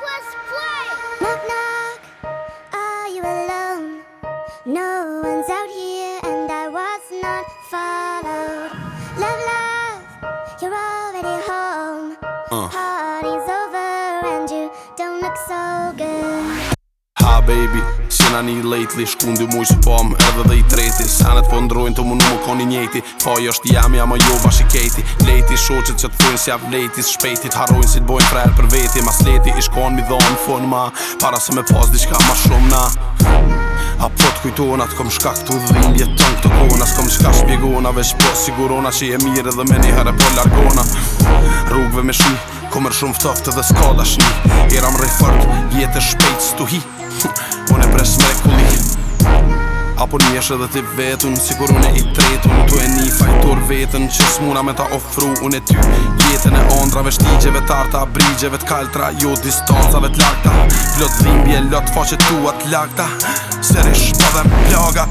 Let's play! Knock, knock, are you alone? No one's out here, and I was not followed. Love, love, you're already home. Uh. Party's over, and you don't look so good. Hi, baby. qena një lately Shkun dy mujë së edhe dhe i treti Sanet po ndrojnë të mu më koni njeti Po jo është jam jam a jo bashi kejti Lejti shoqet që të thujnë si avlejti Shpejti të harrojnë si të bojnë frerë për veti Mas leti i shkon mi dhonë fonë ma Para se me pas diqka ma shumë na A po të kujtona të kom shka këtu dhim Jeton këtë kona s'kom shka shpjegona Veç po sigurona që je mire dhe me një herë po largona Rrugve me shi, komër shumë ftoft edhe s'ka dashni Eram rej fërt, vjetë shpejt s'tu hi Po e presh me kulli Apo njesh edhe ti vetun, sigur unë e i tretun Tu e një fajtor vetën, që s'muna me ta ofru unë e ty Jetën e ondrave, shtigjeve, tarta, brigjeve, t'kaltra Jo, distancave t'lakta, vlot dhimbje, lot faqe tua t'lakta Serish, pëdhem, plaga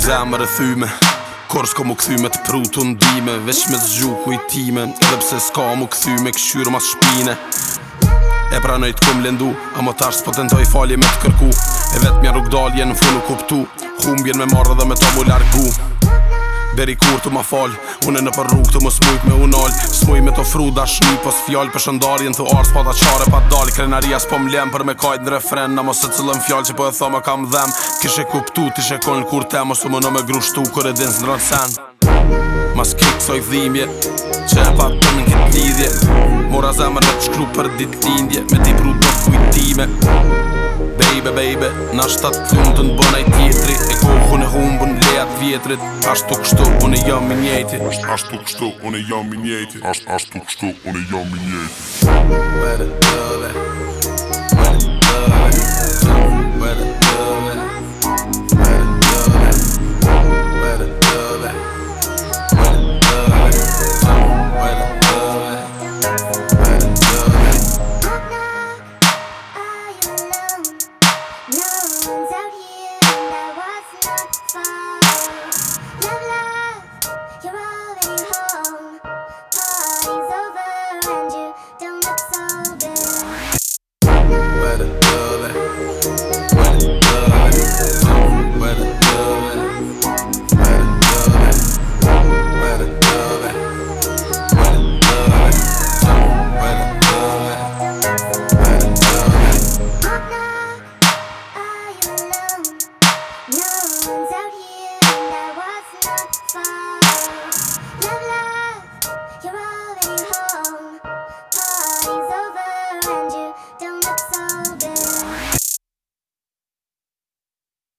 zemër e thyme Kor s'ko mu këthy me të pru të ndime Vesh me zgju kujtime Edhe pse s'ka mu këthy me këshyru mas shpine E pranoj t'kum lëndu A më tash s'po tentoj falje me të kërku E vetë mja rrug dalje në funu kuptu Humbjen me marrë dhe me t'o mu largu Deri kur të ma fal Une në për të më smujt me unal Smuj me të fru dashni Pos fjall për shëndarjen të ars Pa ta qare pa dal Krenaria s'po lem Për me kajt në refren Na mos e cëllën fjall që po e thome kam dhem Kishe kuptu ti shekon në kur te Mos u më në me grushtu Kër e din s'ndron sen Mas kik soj dhimje Që e pa të në këtë lidhje Mora zemër në të shkru për ditindje, lindje Me ti pru të fujtime baby baby Na shtat fundën bëna i tjetri E kohën e humbën lejat vjetrit Ashtu kështu unë jam i njëti Ashtu kështu unë jam i njëti Ashtu kështu unë jam i njëti